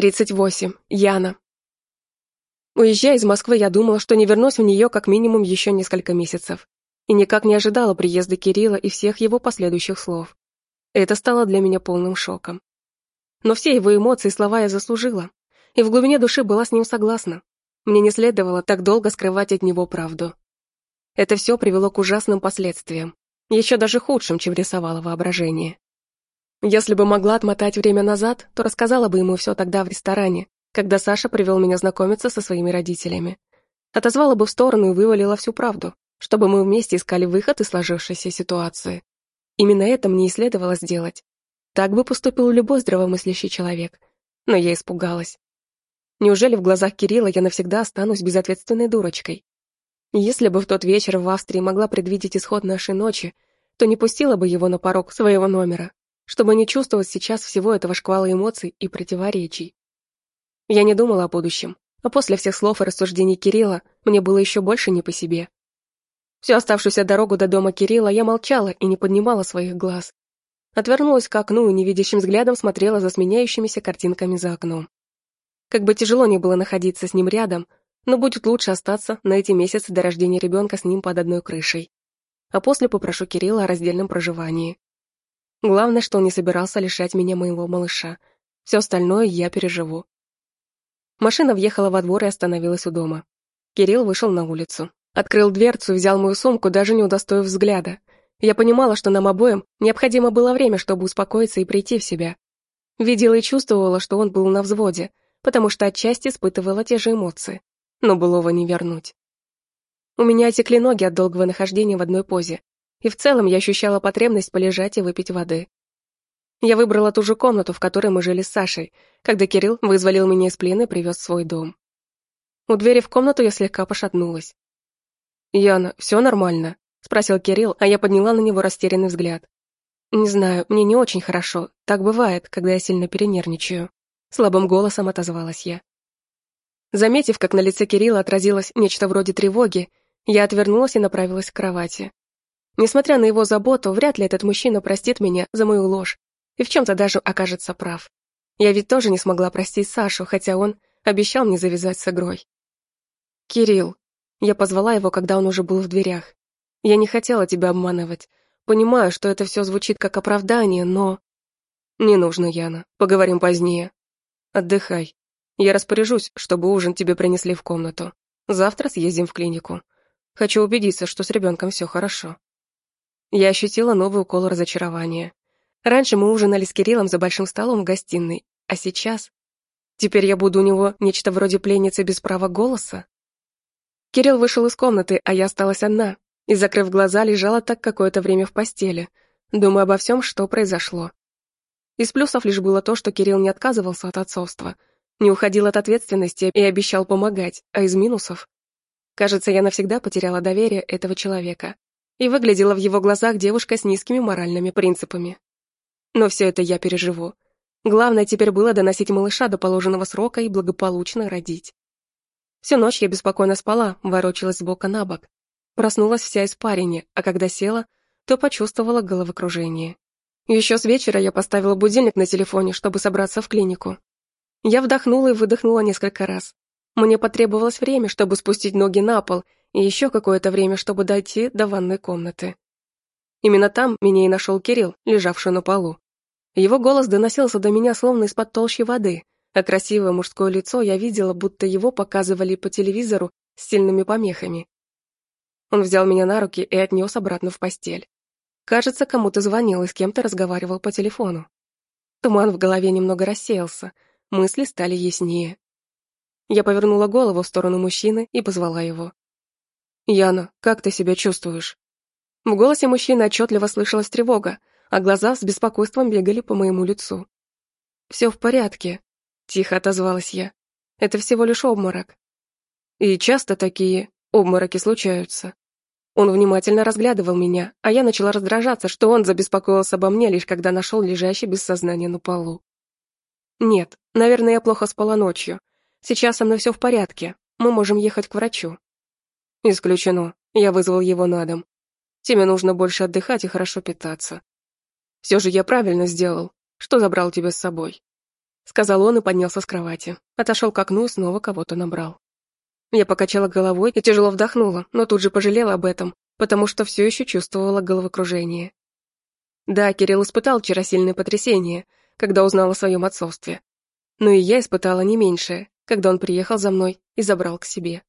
38. Яна. Уезжая из Москвы, я думала, что не вернусь в нее как минимум еще несколько месяцев. И никак не ожидала приезда Кирилла и всех его последующих слов. Это стало для меня полным шоком. Но все его эмоции и слова я заслужила. И в глубине души была с ним согласна. Мне не следовало так долго скрывать от него правду. Это все привело к ужасным последствиям. Еще даже худшим, чем рисовало воображение. Если бы могла отмотать время назад, то рассказала бы ему все тогда в ресторане, когда Саша привел меня знакомиться со своими родителями. Отозвала бы в сторону и вывалила всю правду, чтобы мы вместе искали выход из сложившейся ситуации. Именно это мне и следовало сделать. Так бы поступил любой здравомыслящий человек. Но я испугалась. Неужели в глазах Кирилла я навсегда останусь безответственной дурочкой? Если бы в тот вечер в Австрии могла предвидеть исход нашей ночи, то не пустила бы его на порог своего номера, чтобы не чувствовать сейчас всего этого шквала эмоций и противоречий. Я не думала о будущем, а после всех слов и рассуждений Кирилла мне было еще больше не по себе. Всю оставшуюся дорогу до дома Кирилла я молчала и не поднимала своих глаз. Отвернулась к окну и невидящим взглядом смотрела за сменяющимися картинками за окном. Как бы тяжело ни было находиться с ним рядом, но будет лучше остаться на эти месяцы до рождения ребенка с ним под одной крышей. А после попрошу Кирилла о раздельном проживании. Главное, что он не собирался лишать меня моего малыша. Все остальное я переживу. Машина въехала во двор и остановилась у дома. Кирилл вышел на улицу. Открыл дверцу взял мою сумку, даже не удостоив взгляда. Я понимала, что нам обоим необходимо было время, чтобы успокоиться и прийти в себя. Видела и чувствовала, что он был на взводе, потому что отчасти испытывала те же эмоции. Но былого не вернуть. У меня отекли ноги от долгого нахождения в одной позе, и в целом я ощущала потребность полежать и выпить воды. Я выбрала ту же комнату, в которой мы жили с Сашей, когда Кирилл вызволил меня из плена и привез в свой дом. У двери в комнату я слегка пошатнулась. «Яна, все нормально?» — спросил Кирилл, а я подняла на него растерянный взгляд. «Не знаю, мне не очень хорошо. Так бывает, когда я сильно перенервничаю». Слабым голосом отозвалась я. Заметив, как на лице Кирилла отразилось нечто вроде тревоги, я отвернулась и направилась к кровати. Несмотря на его заботу, вряд ли этот мужчина простит меня за мою ложь и в чем-то даже окажется прав. Я ведь тоже не смогла простить Сашу, хотя он обещал мне завязать с игрой. «Кирилл», я позвала его, когда он уже был в дверях. «Я не хотела тебя обманывать. Понимаю, что это все звучит как оправдание, но...» «Не нужно, Яна. Поговорим позднее. Отдыхай. Я распоряжусь, чтобы ужин тебе принесли в комнату. Завтра съездим в клинику. Хочу убедиться, что с ребенком все хорошо». Я ощутила новый укол разочарования. Раньше мы ужинали с Кириллом за большим столом в гостиной, а сейчас... Теперь я буду у него нечто вроде пленницы без права голоса? Кирилл вышел из комнаты, а я осталась одна, и, закрыв глаза, лежала так какое-то время в постели, думая обо всем, что произошло. Из плюсов лишь было то, что Кирилл не отказывался от отцовства, не уходил от ответственности и обещал помогать, а из минусов... Кажется, я навсегда потеряла доверие этого человека и выглядела в его глазах девушка с низкими моральными принципами. Но все это я переживу. Главное теперь было доносить малыша до положенного срока и благополучно родить. Всю ночь я беспокойно спала, ворочалась с бока на бок. Проснулась вся из парения, а когда села, то почувствовала головокружение. Еще с вечера я поставила будильник на телефоне, чтобы собраться в клинику. Я вдохнула и выдохнула несколько раз. Мне потребовалось время, чтобы спустить ноги на пол и еще какое-то время, чтобы дойти до ванной комнаты. Именно там меня и нашел Кирилл, лежавший на полу. Его голос доносился до меня словно из-под толщи воды, а красивое мужское лицо я видела, будто его показывали по телевизору с сильными помехами. Он взял меня на руки и отнес обратно в постель. Кажется, кому-то звонил и с кем-то разговаривал по телефону. Туман в голове немного рассеялся, мысли стали яснее. Я повернула голову в сторону мужчины и позвала его. «Яна, как ты себя чувствуешь?» В голосе мужчины отчетливо слышалась тревога, а глаза с беспокойством бегали по моему лицу. «Все в порядке», — тихо отозвалась я. «Это всего лишь обморок». «И часто такие обмороки случаются». Он внимательно разглядывал меня, а я начала раздражаться, что он забеспокоился обо мне, лишь когда нашел лежащий без сознания на полу. «Нет, наверное, я плохо спала ночью. Сейчас со мной все в порядке. Мы можем ехать к врачу». Исключено. Я вызвал его на дом. Тебе нужно больше отдыхать и хорошо питаться. Все же я правильно сделал, что забрал тебя с собой. сказал он и поднялся с кровати. Отошел к окну и снова кого-то набрал. Я покачала головой и тяжело вдохнула, но тут же пожалела об этом, потому что все еще чувствовала головокружение. Да, Кирилл испытал вчера сильное потрясение, когда узнал о своем отцовстве. Но и я испытала не меньшее, когда он приехал за мной и забрал к себе.